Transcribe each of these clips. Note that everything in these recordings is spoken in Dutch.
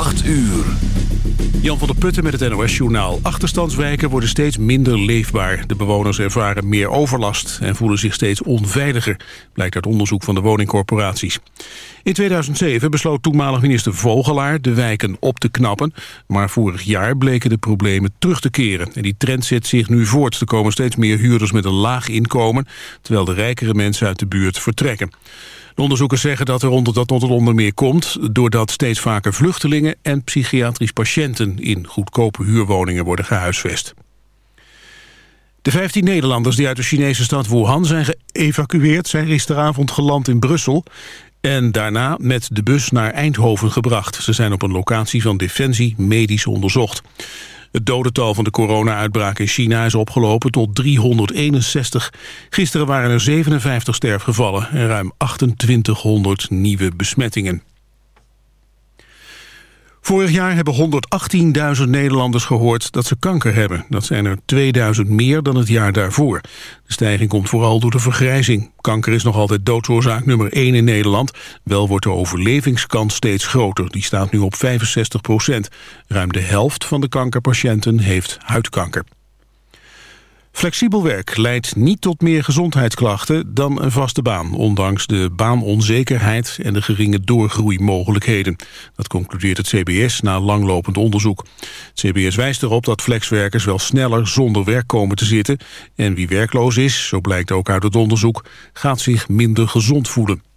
8 uur. Jan van der Putten met het NOS-journaal. Achterstandswijken worden steeds minder leefbaar. De bewoners ervaren meer overlast en voelen zich steeds onveiliger... blijkt uit onderzoek van de woningcorporaties. In 2007 besloot toenmalig minister Vogelaar de wijken op te knappen... maar vorig jaar bleken de problemen terug te keren. En die trend zet zich nu voort. Er komen steeds meer huurders met een laag inkomen... terwijl de rijkere mensen uit de buurt vertrekken. De onderzoekers zeggen dat er onder, dat het onder meer komt... doordat steeds vaker vluchtelingen en psychiatrisch patiënten... in goedkope huurwoningen worden gehuisvest. De 15 Nederlanders die uit de Chinese stad Wuhan zijn geëvacueerd... zijn gisteravond geland in Brussel en daarna met de bus naar Eindhoven gebracht. Ze zijn op een locatie van Defensie medisch onderzocht. Het dodental van de corona-uitbraak in China is opgelopen tot 361. Gisteren waren er 57 sterfgevallen en ruim 2800 nieuwe besmettingen. Vorig jaar hebben 118.000 Nederlanders gehoord dat ze kanker hebben. Dat zijn er 2000 meer dan het jaar daarvoor. De stijging komt vooral door de vergrijzing. Kanker is nog altijd doodsoorzaak nummer 1 in Nederland. Wel wordt de overlevingskans steeds groter. Die staat nu op 65 procent. Ruim de helft van de kankerpatiënten heeft huidkanker. Flexibel werk leidt niet tot meer gezondheidsklachten dan een vaste baan, ondanks de baanonzekerheid en de geringe doorgroeimogelijkheden. Dat concludeert het CBS na langlopend onderzoek. Het CBS wijst erop dat flexwerkers wel sneller zonder werk komen te zitten en wie werkloos is, zo blijkt ook uit het onderzoek, gaat zich minder gezond voelen.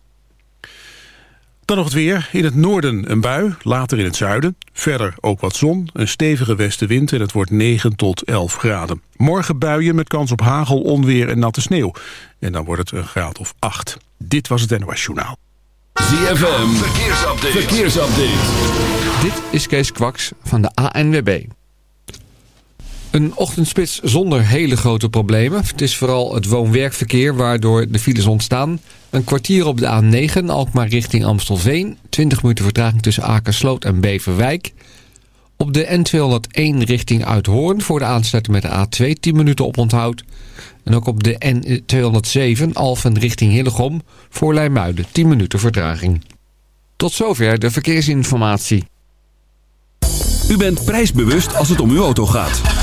Dan nog het weer. In het noorden een bui, later in het zuiden. Verder ook wat zon, een stevige westenwind en het wordt 9 tot 11 graden. Morgen buien met kans op hagel, onweer en natte sneeuw. En dan wordt het een graad of 8. Dit was het NOS Journaal. ZFM, verkeersupdate. verkeersupdate. Dit is Kees Kwaks van de ANWB. Een ochtendspits zonder hele grote problemen. Het is vooral het woon-werkverkeer waardoor de files ontstaan. Een kwartier op de A9, Alkmaar richting Amstelveen. 20 minuten vertraging tussen Akersloot en Beverwijk. Op de N201 richting Uithoorn voor de aansluiting met de A2 10 minuten op onthoud. En ook op de N207 Alphen richting Hillegom voor Leimuiden 10 minuten vertraging. Tot zover de verkeersinformatie. U bent prijsbewust als het om uw auto gaat.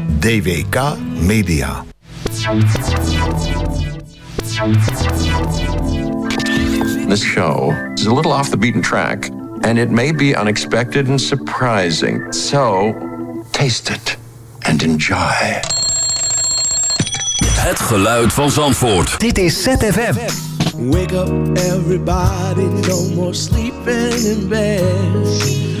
DWK Media. This show is a little off the beaten track, and it may be unexpected and surprising. So, taste it and enjoy. Het geluid van Zandvoort. Dit is ZFM. Wake up, everybody. No more sleeping in bed.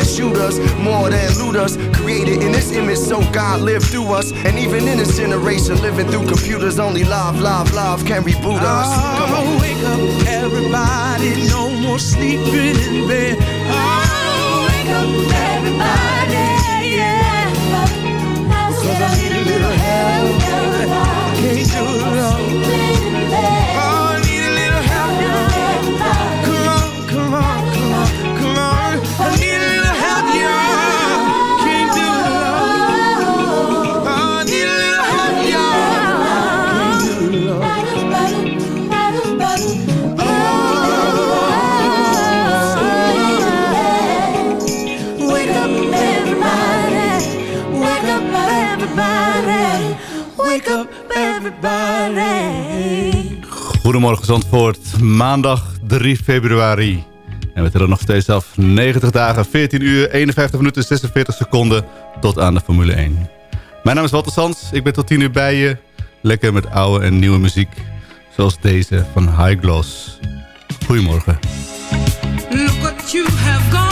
shooters, more than looters. Created in this image so God lived through us. And even in this generation, living through computers, only love, love, love can reboot us. Come on. Oh, wake up, everybody. No more sleeping in bed. Oh, wake up, everybody. Zandvoort, maandag 3 februari. En we tellen nog steeds af 90 dagen, 14 uur, 51 minuten, 46 seconden tot aan de Formule 1. Mijn naam is Walter Sands, ik ben tot 10 uur bij je. Lekker met oude en nieuwe muziek, zoals deze van High Gloss. Goedemorgen. Look you have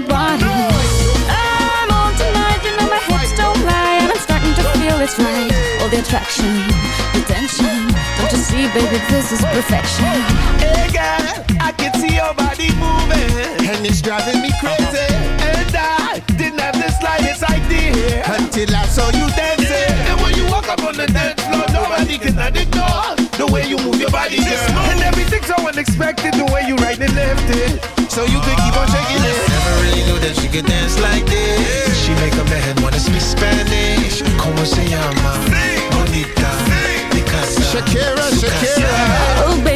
my body. I'm on tonight, you know my hips don't lie, and I'm starting to feel it's right. All the attraction, the tension. Don't you see, baby, this is perfection. Hey girl, I can see your body moving, and it's driving me crazy. And I didn't have the slightest idea until I saw you dancing. And when you walk up on the dance floor, nobody can ignore the way you move your body, girl. And everything's so unexpected, the way you right and left it. So you can keep on shaking it. Never really knew that she could dance like this. She make a man wanna speak Spanish. Como se llama? Bonita. Picasa. Shakira, Shakira. Oh, baby,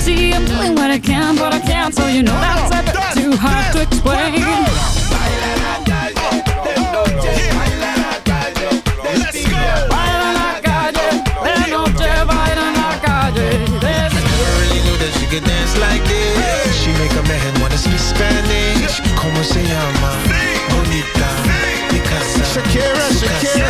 See, I'm doing what I can, but I can't, so you know that's a bit too hard to explain. Baila la calle, de noche baila en la calle. Never really knew that she could dance like this. She make a man wanna speak Spanish. Como se llama? Bonita. Picasa. Shakira, Shakira.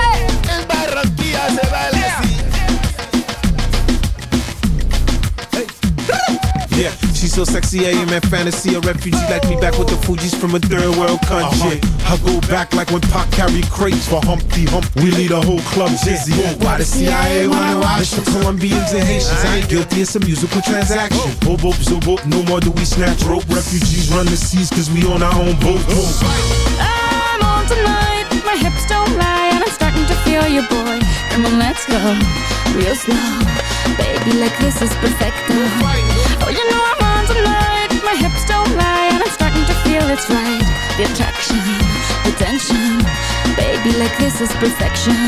So sexy, I am in fantasy. A refugee like me back with the Fuji's from a third world country. I go back like when Pac carried crates for Humpty Hump. We lead a whole club dizzy. Why the CIA wanna watch the Colombians and Haitians? I ain't guilty, it's a musical transaction. Boop, boop, zo, boop, no more do we snatch rope. Refugees run the seas cause we on our own boat. I'm on tonight, my hips don't lie, and I'm starting to feel you, boy. Come on, let's go, real slow. Baby, like this is perfect. Oh, you know I'm on tonight, my hips don't lie, and I'm starting to feel it's right. The attraction, the tension. Baby, like this is perfection.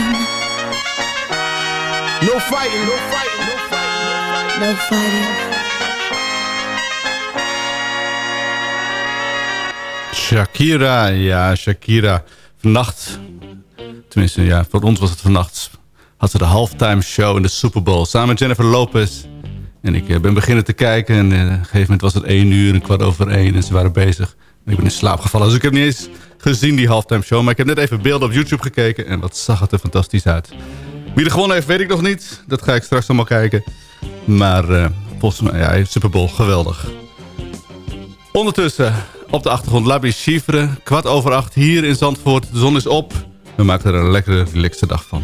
No fighting, no fighting, no fighting. No fighting. Shakira, ja, Shakira. Vannacht, tenminste, ja, voor ons was het vannacht... had ze de halftime show in de Super Bowl... samen met Jennifer Lopez. En ik eh, ben beginnen te kijken... en eh, op een gegeven moment was het één uur, een kwart over één... en ze waren bezig. En ik ben in slaap gevallen, dus ik heb niet eens gezien die halftime show... maar ik heb net even beelden op YouTube gekeken... en wat zag het er fantastisch uit. Wie er gewonnen heeft, weet ik nog niet. Dat ga ik straks allemaal kijken. Maar eh, volgens mij, ja, geweldig. Ondertussen op de achtergrond Labi Chiffre. Kwart over acht hier in Zandvoort. De zon is op. We maken er een lekkere, relaxte dag van.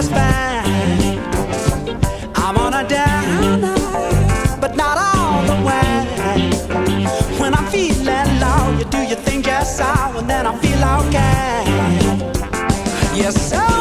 I'm on a down, but not all the way. When I'm feeling low, you do your thing just so, and then I feel okay. You're so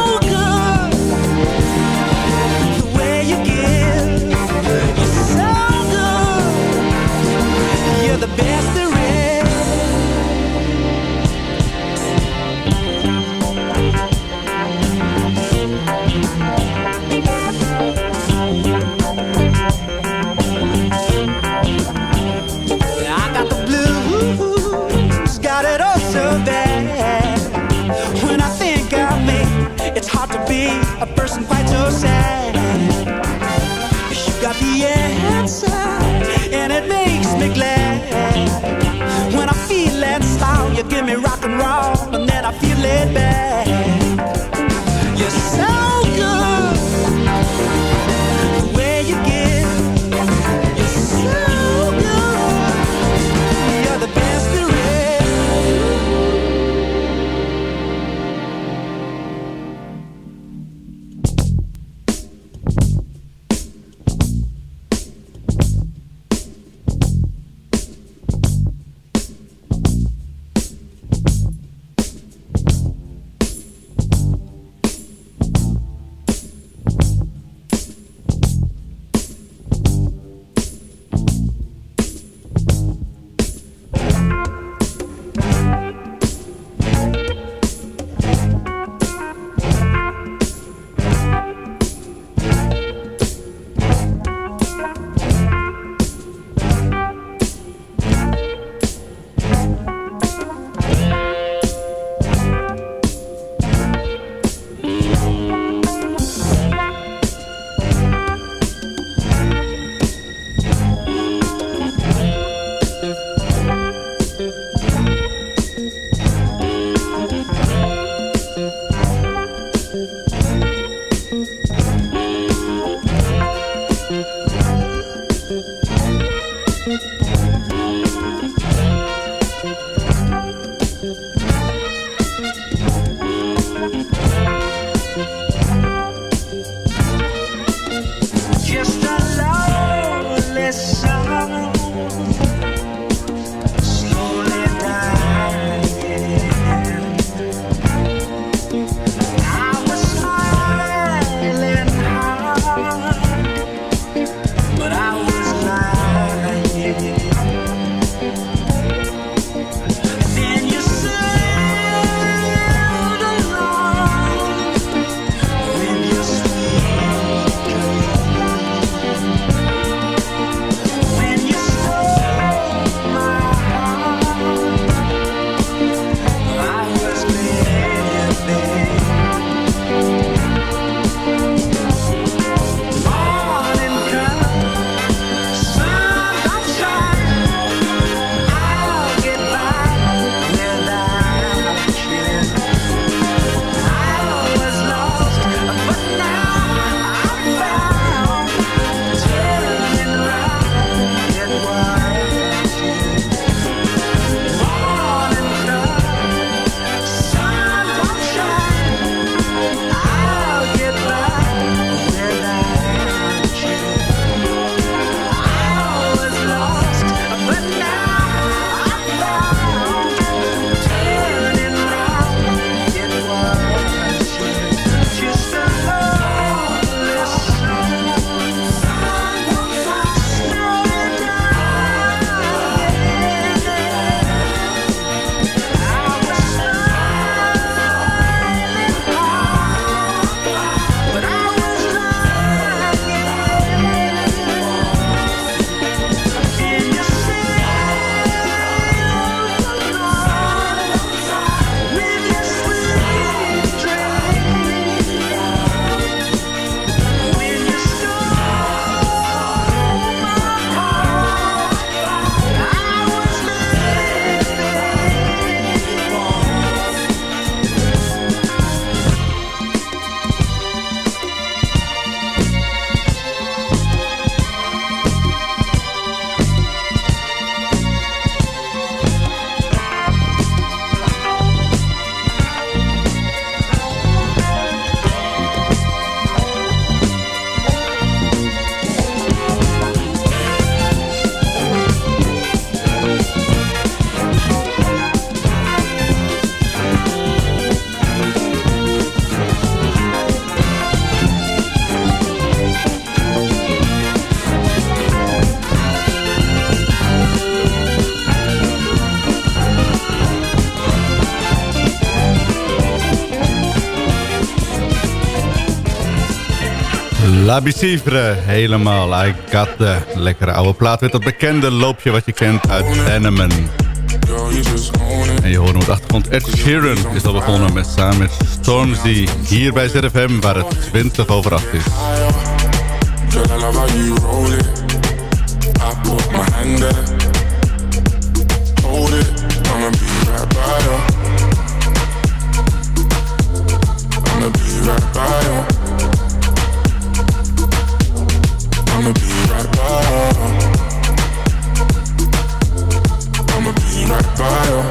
give me rock and roll, La Bicifre, helemaal. I got the lekkere oude plaat met dat bekende loopje wat je kent uit Anneman. En je hoort op de achtergrond Ed Sheeran is al begonnen met samen met Stormzy hier bij ZFM waar het 20 over 8 is. Be right by. I'ma be right by. I'ma be right by you.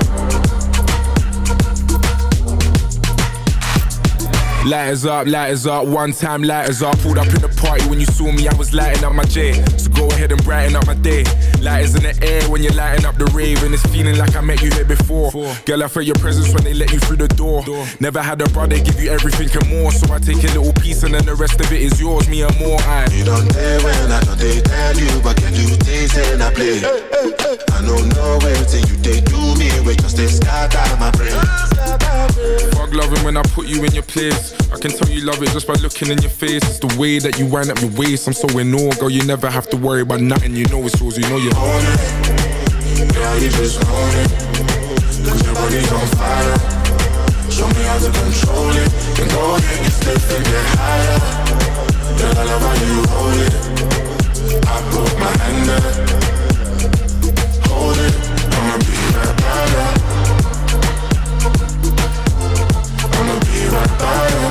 Lighters up, lighters up, one time lighters up. Pulled up in the party when you saw me, I was lighting up my J. So go ahead and brighten up my day. Lighters in the air when you're lighting up the rave, and it's feeling like I met you here before. Girl, I felt your presence when they let you through the door. Never had a brother give you everything and more, so I take a little piece and then the rest of it is yours, me and more. I. You don't dare when I don't they tell you, but can you taste and I play? I don't know where till you they do me, we just they scatter my brain. Fuck loving when I put you in your place. I can tell you love it just by looking in your face. It's the way that you wind up your waist. I'm so in awe, girl. You never have to worry about nothing. You know it's yours. You know you own it. Girl, you just own it. Cause your body's on fire. Show me how to control it. Then go ahead, get stiff and get higher. Girl, I love how you hold it. I put my hand there. Hold it. I'ma be right by you. I'ma be right by you.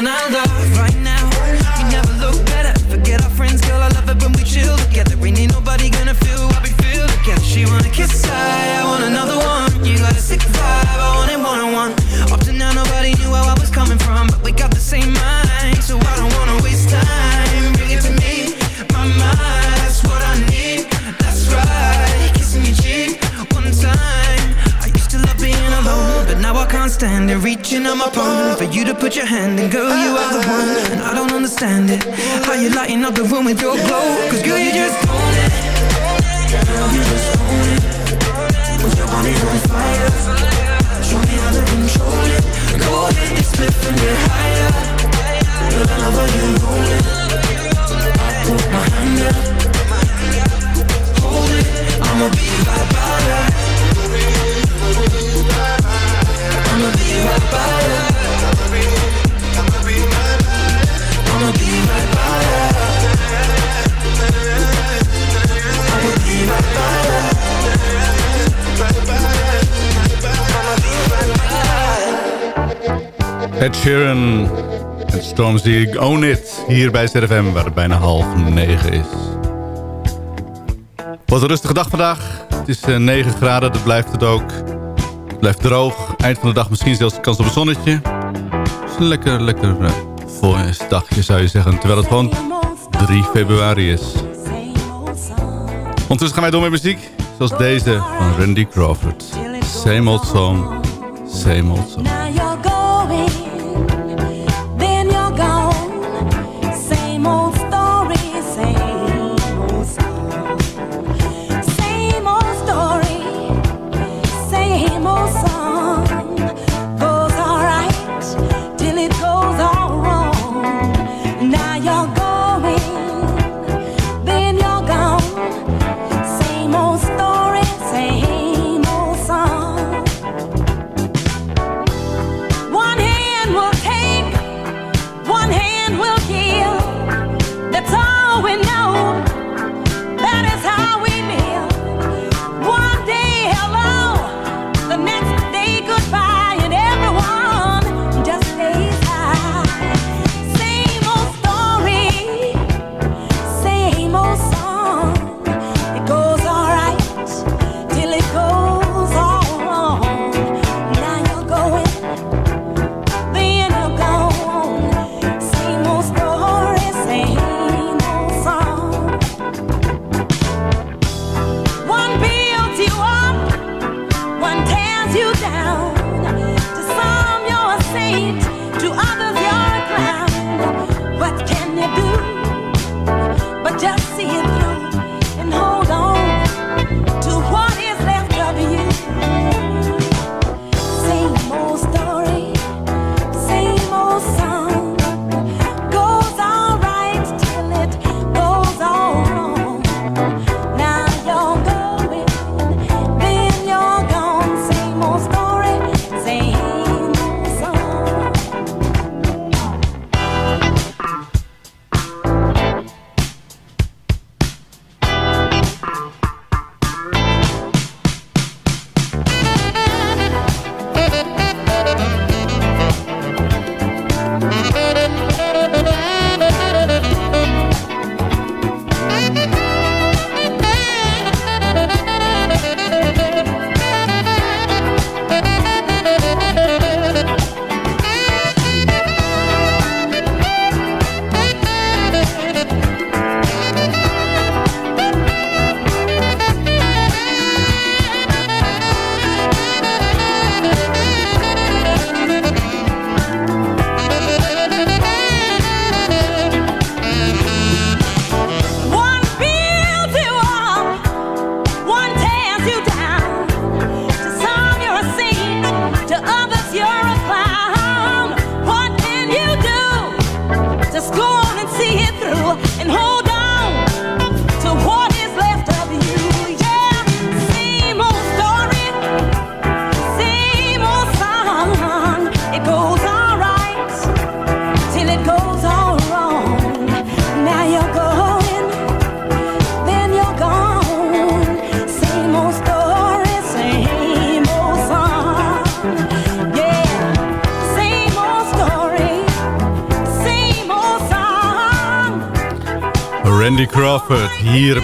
떠나다 put your hand in, girl, you are the one, and I don't understand it. How you lighting up the room with your glow? Cause girl, you just own it. Girl, you just own it. Cause your body's on fire. Show me how to control it. Go ahead, split and get higher. Girl, I love how you roll it. I put my hand there. Hold it. I'ma be right by ya. I'ma be right by ya. Ed Sheeran en Stormzy Own It. Hier bij ZFM waar het bijna half negen is. Wat een rustige dag vandaag. Het is eh, 9 graden, dat blijft het ook. Het blijft droog. Eind van de dag misschien zelfs kans op een zonnetje. Lekker, lekker uh, voorjaarsdagje zou je zeggen. Terwijl het gewoon 3 februari is. Ondertussen gaan wij door met muziek. Zoals deze van Randy Crawford. Same old song, same old song.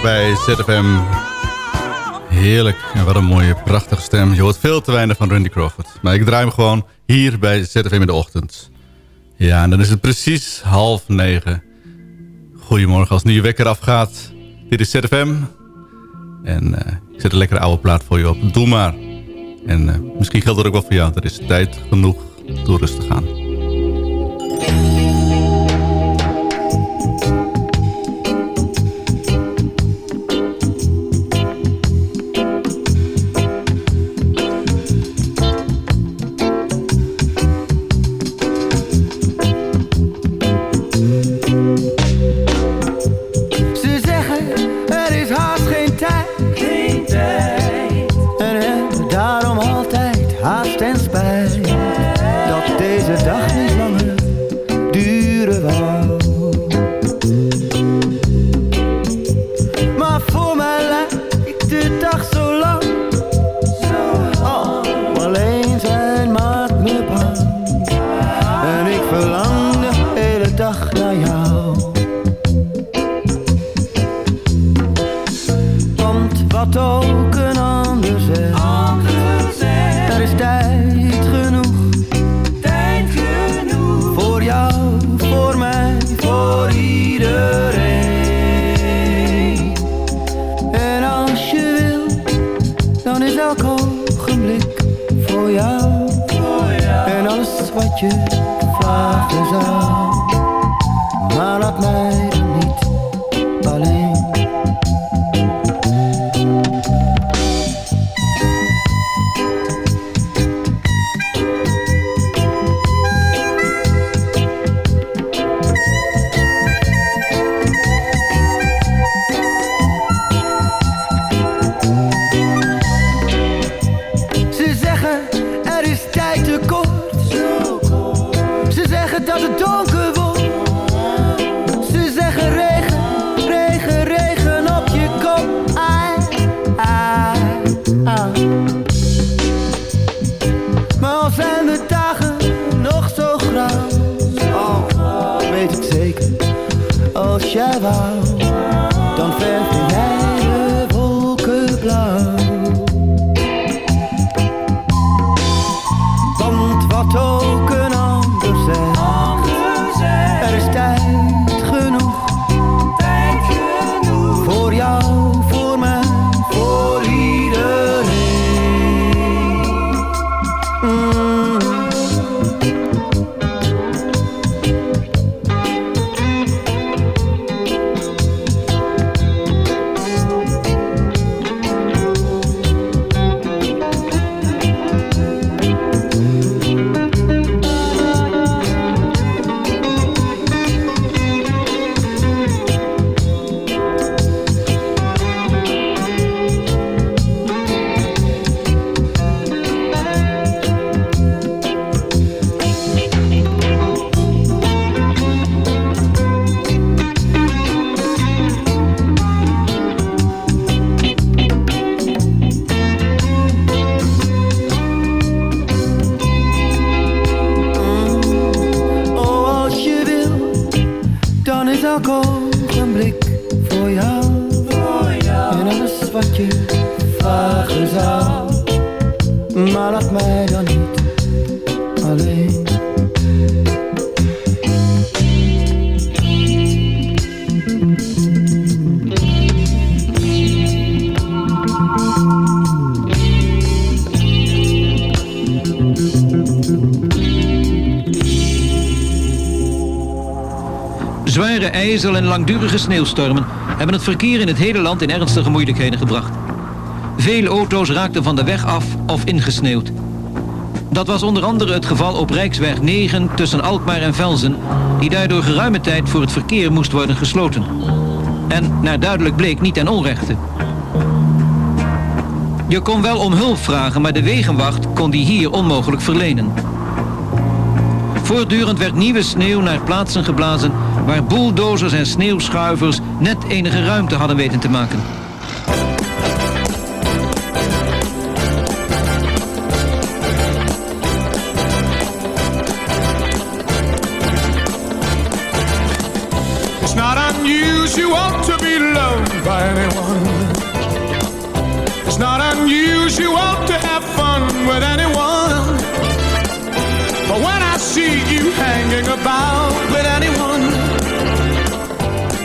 Bij ZFM. Heerlijk. En wat een mooie, prachtige stem. Je hoort veel te weinig van Randy Crawford. Maar ik draai hem gewoon hier bij ZFM in de ochtend. Ja, en dan is het precies half negen. Goedemorgen, als nu je wekker afgaat. Dit is ZFM. En eh, ik zet een lekkere oude plaat voor je op. Doe maar. En eh, misschien geldt dat ook wel voor jou. Er is tijd genoeg door te dat het donker wordt. Ze zeggen regen, regen, regen op je kop. Ai, ai, ai. Maar al zijn de dagen nog zo grauw. Oh, weet ik zeker. Als jij wou, Zware ijzel en langdurige sneeuwstormen hebben het verkeer in het hele land in ernstige moeilijkheden gebracht. Veel auto's raakten van de weg af of ingesneeuwd. Dat was onder andere het geval op Rijksweg 9 tussen Alkmaar en Velzen, die daardoor geruime tijd voor het verkeer moest worden gesloten. En naar duidelijk bleek niet ten onrechte. Je kon wel om hulp vragen, maar de wegenwacht kon die hier onmogelijk verlenen. Voortdurend werd nieuwe sneeuw naar plaatsen geblazen waar bulldozers en sneeuwschuivers net enige ruimte hadden weten te maken. It's not unusual to by anyone. It's not unusual to have fun with anyone. But when I see you hanging about with anyone,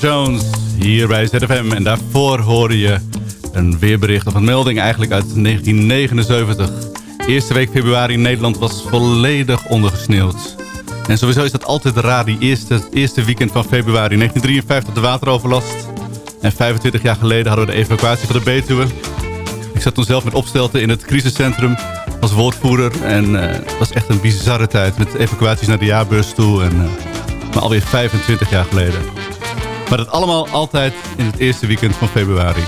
Jones hier bij ZFM. En daarvoor hoorde je een weerbericht of een melding eigenlijk uit 1979. Eerste week februari in Nederland was volledig ondergesneeuwd. En sowieso is dat altijd raar, die eerste, eerste weekend van februari. 1953 de wateroverlast. En 25 jaar geleden hadden we de evacuatie van de Betuwe. Ik zat toen zelf met opstelten in het crisiscentrum als woordvoerder. En eh, het was echt een bizarre tijd met evacuaties naar de jaarbeurs toe. En, eh, maar alweer 25 jaar geleden. Maar dat allemaal altijd in het eerste weekend van februari.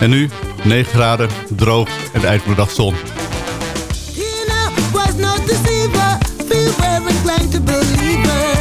En nu 9 graden, droog en de dag zon. Was no deceiver. We were inclined to believe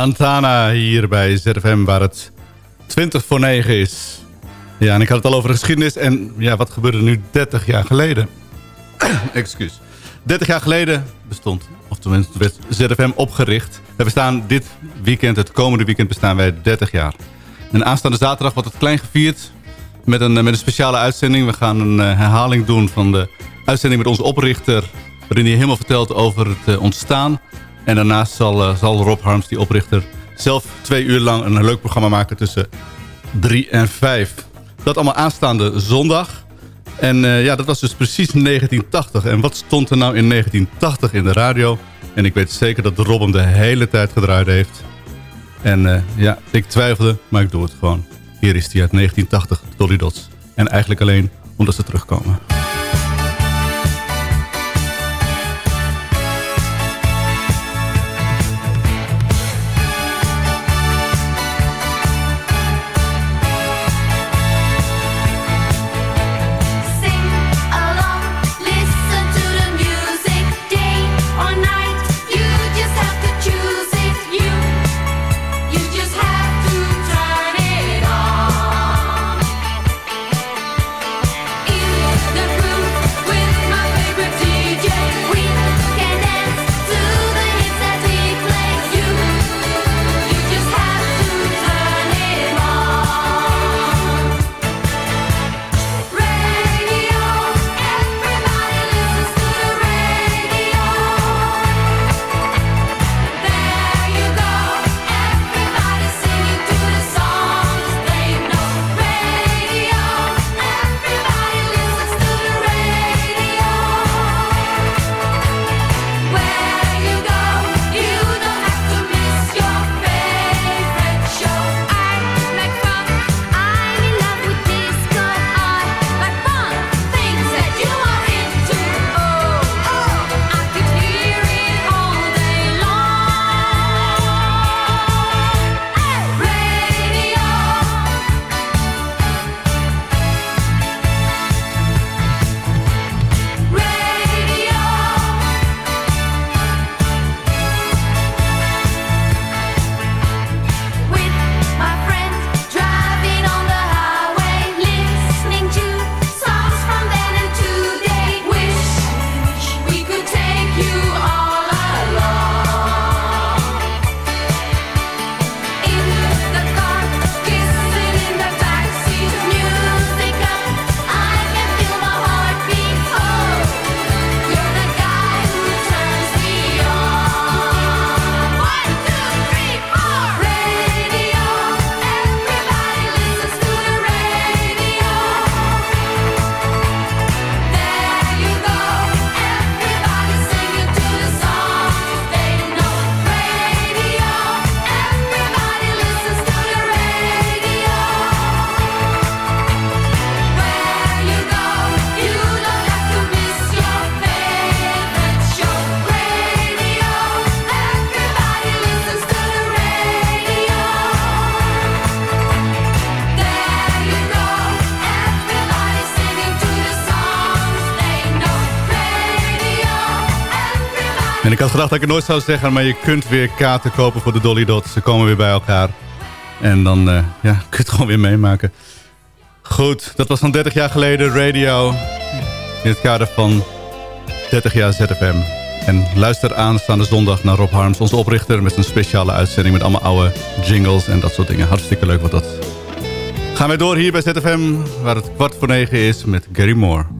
Santana hier bij ZFM waar het 20 voor 9 is. Ja, en ik had het al over de geschiedenis. En ja, wat gebeurde nu 30 jaar geleden? Excuus. 30 jaar geleden bestond, of tenminste werd ZFM opgericht. We bestaan dit weekend, het komende weekend bestaan wij 30 jaar. En aanstaande zaterdag wordt het klein gevierd met een, met een speciale uitzending. We gaan een eh, herhaling doen van de uitzending met onze oprichter... waarin hij helemaal vertelt over het eh, ontstaan. En daarnaast zal, eh, zal Rob Harms, die oprichter, zelf twee uur lang een leuk programma maken tussen 3 en 5. Dat allemaal aanstaande zondag. En eh, ja, dat was dus precies 1980. En wat stond er nou in 1980 in de radio? En ik weet zeker dat Rob hem de hele tijd gedraaid heeft. En eh, ja, ik twijfelde, maar ik doe het gewoon. Hier is hij uit 1980, Dolly Dots. En eigenlijk alleen omdat ze terugkomen. Had gedacht dat ik het nooit zou zeggen, maar je kunt weer kaarten kopen voor de Dolly Dots. Ze komen weer bij elkaar. En dan eh, ja, kun je het gewoon weer meemaken. Goed, dat was van 30 jaar geleden radio. In het kader van 30 jaar ZFM. En luister aanstaande zondag naar Rob Harms, onze oprichter... met een speciale uitzending met allemaal oude jingles en dat soort dingen. Hartstikke leuk wat dat. Gaan wij door hier bij ZFM, waar het kwart voor negen is met Gary Moore.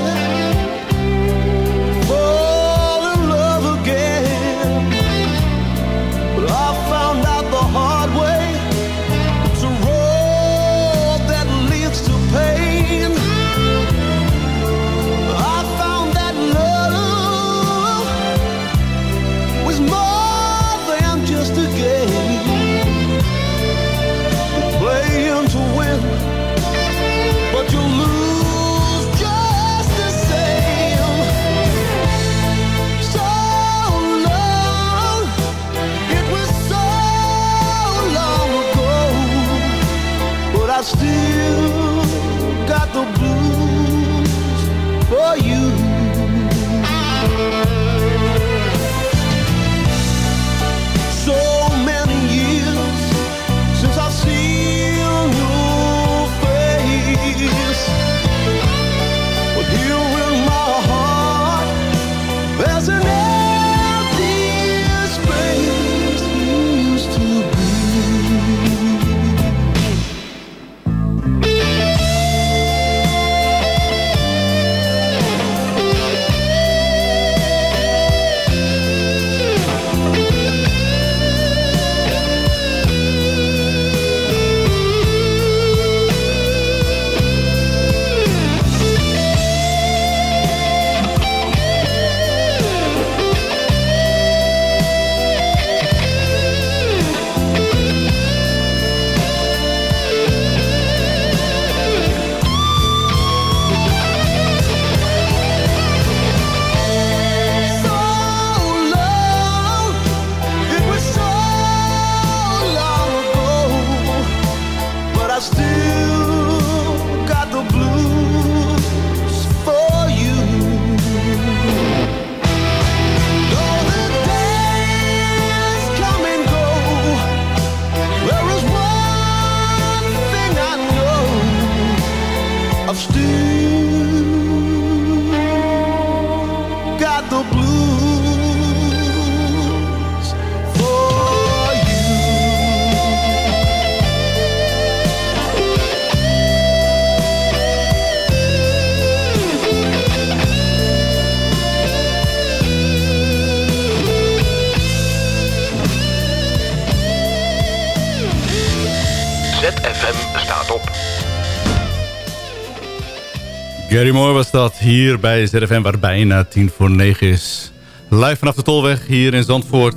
Jerry Moore was dat hier bij ZFM, waar bijna tien voor negen is. Live vanaf de Tolweg hier in Zandvoort.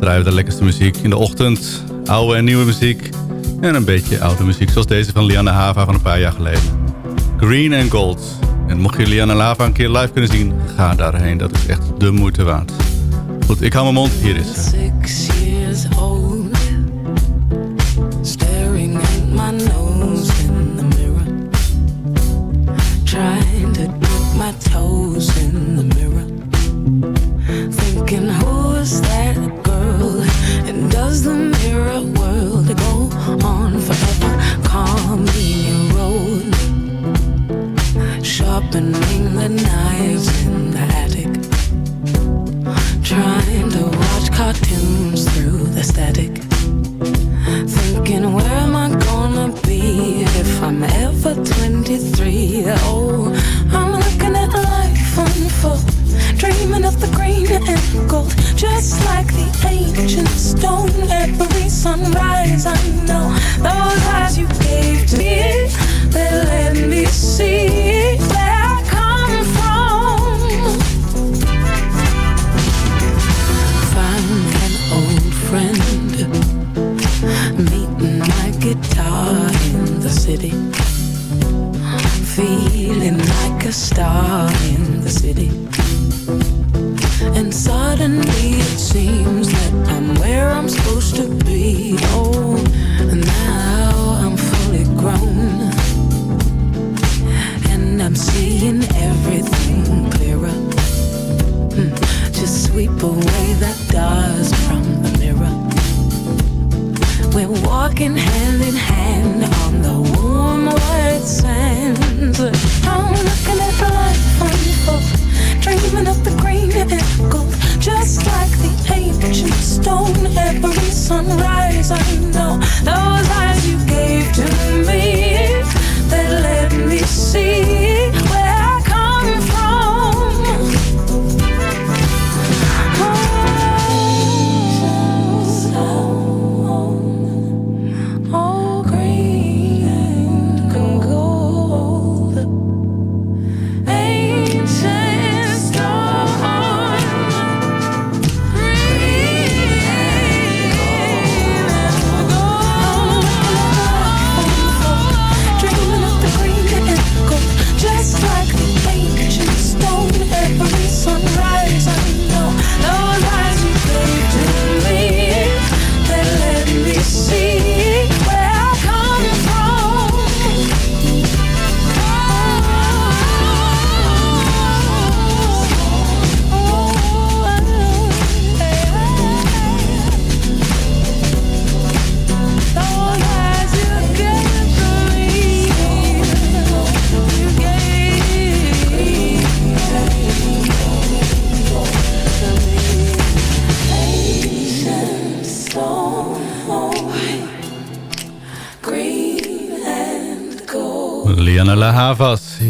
Draaien we de lekkerste muziek in de ochtend. Oude en nieuwe muziek. En een beetje oude muziek, zoals deze van Lianne Hava van een paar jaar geleden. Green and Gold. En mocht je Lianne Hava een keer live kunnen zien, ga daarheen. Dat is echt de moeite waard. Goed, ik hou mijn mond. Hier is ze.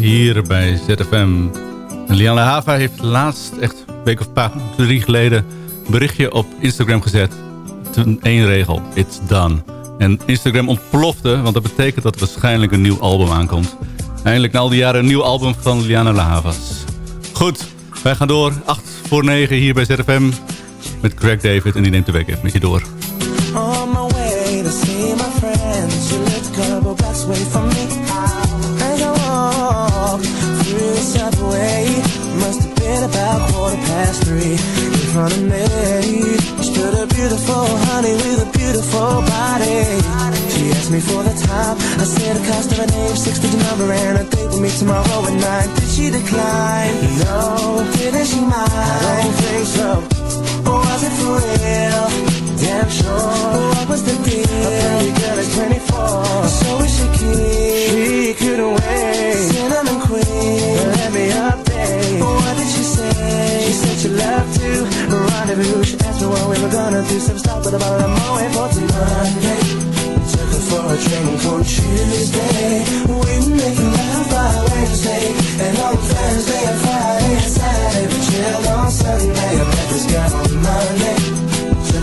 Hier bij ZFM. Liana Hava heeft laatst, echt een week of paar, drie geleden... een berichtje op Instagram gezet. Eén regel, it's done. En Instagram ontplofte, want dat betekent dat waarschijnlijk een nieuw album aankomt. Eindelijk na al die jaren een nieuw album van Liana La Havas. Goed, wij gaan door. 8 voor 9 hier bij ZFM. Met Craig David en die neemt de week even met je door. Past three. In front of me stood a beautiful honey with a beautiful body. She asked me for the time. I said the cost of a name, six digit number, and a date with me tomorrow at nine. Did she decline? No. Didn't she mind? I don't think so. Was it for real? Damn sure. What was the deal? A pretty girl is 24. So is she keen? She couldn't wait. Cinnamon queen. Said to rendezvous. She asked me what we were gonna do. Some stop at about a moment for two Monday. Took her for a drink on Tuesday. We were making love by Wednesday. And on Thursday and Friday and Saturday. We chilled on Sunday. I met this guy on Monday.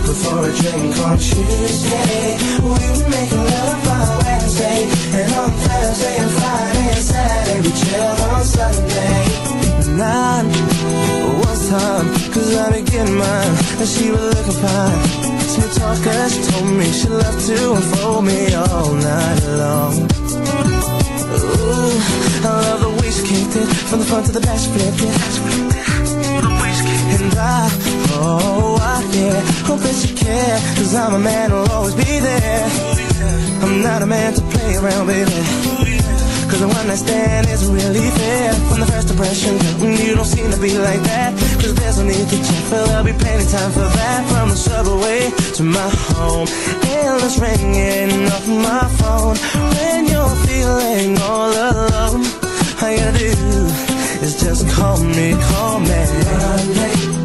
For a drink on Tuesday. We were making love by Wednesday. And on Thursday and Friday and Saturday. We chilled on Sunday. Nine was time, cause I be getting mine. And she was looking fine. Smooth talker, she told me she loved to unfold me all night long. Ooh, I love the way she kicked it From the front to the back, flipped it And I, oh, I, yeah Hope that you care Cause I'm a man who'll always be there. I'm not a man to play around, baby. Cause the one I stand is really fair. From the first impression, you don't seem to be like that. Cause there's no need to check, but there'll be plenty time for that. From the subway to my home Endless ringing off my phone. When you're feeling all alone All you do is just call me, call me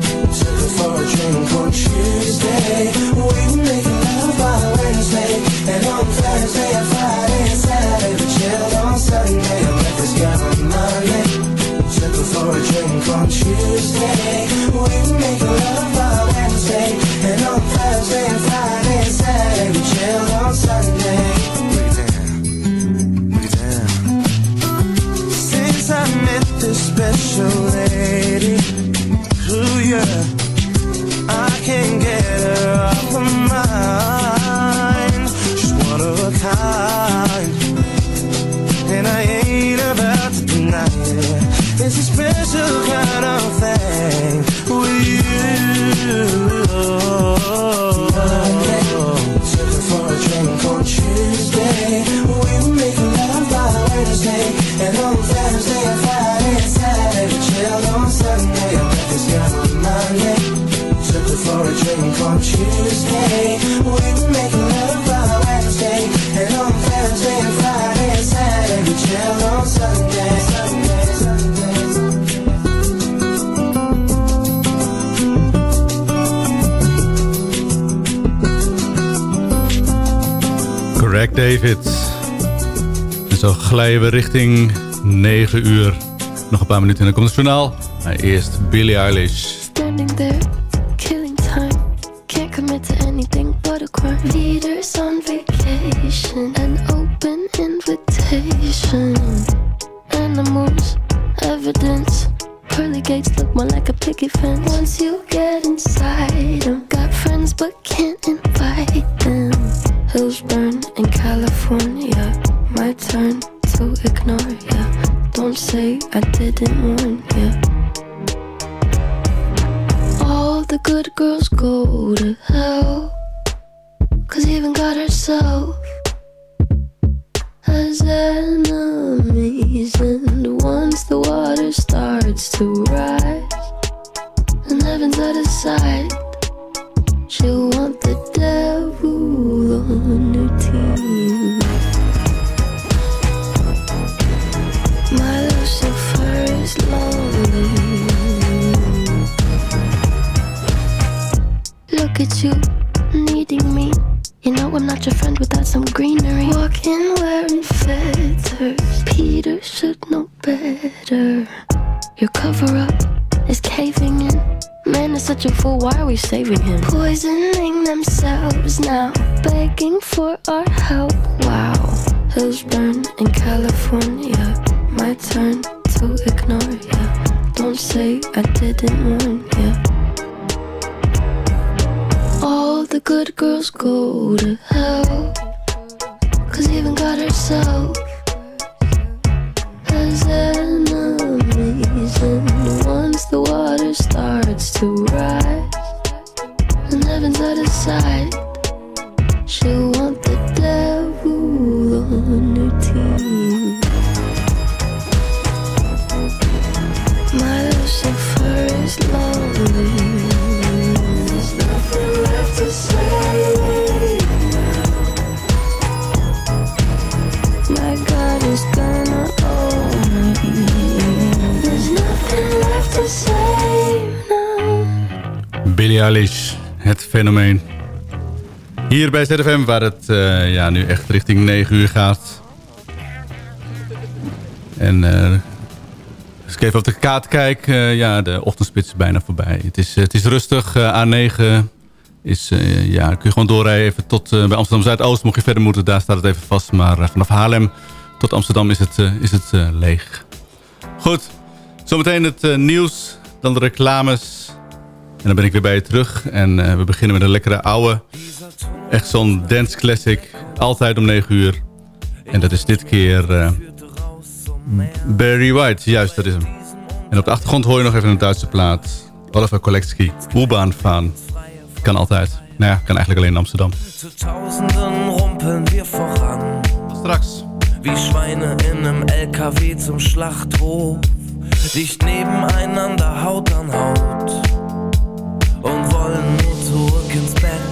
for a drink on Tuesday. We were making love by Wednesday And on Thursday and Friday and Saturday We chilled on Sunday. I met this guy on Monday. Took her for a drink on Tuesday. We were making love by Wednesday And on Thursday and Friday we richting 9 uur. Nog een paar minuten en dan komt het journaal. Maar eerst Billie Eilish. To rise, fool, why are we saving him? Poisoning themselves now, begging for our help. Wow, hills burn in California. My turn to ignore ya. Don't say I didn't warn ya. All the good girls go to hell. Cause even God herself has enemies. Starts to rise, and heaven's out of sight, she'll want the devil on her team. My Lucifer is lonely. There's nothing left to say. Billie het fenomeen. Hier bij ZFM, waar het eh, ja, nu echt richting 9 uur gaat. En eh, als ik even op de kaart kijk, eh, ja, de ochtendspits is bijna voorbij. Het is, het is rustig, eh, A9 is, eh, ja, kun je gewoon doorrijden even tot eh, bij Amsterdam Zuidoost. Mocht je verder moeten, daar staat het even vast. Maar eh, vanaf Haarlem tot Amsterdam is het, eh, is het eh, leeg. Goed, zometeen het eh, nieuws, dan de reclames. En dan ben ik weer bij je terug. En eh, we beginnen met een lekkere oude. Echt zo'n dance classic. Altijd om 9 uur. En dat is dit keer eh, Barry White. Juist, dat is hem. En op de achtergrond hoor je nog even een Duitse plaat. Oliver Kolekski. U-Bahn fahren. Kan altijd. Nou ja, kan eigenlijk alleen in Amsterdam. Zu Tausenden rumpeln wir voran. Straks. Wie Schweine in einem LKW zum Schlachthof. Dicht nebeneinander, Haut an Haut. Und wollen nur zurück ins Bett,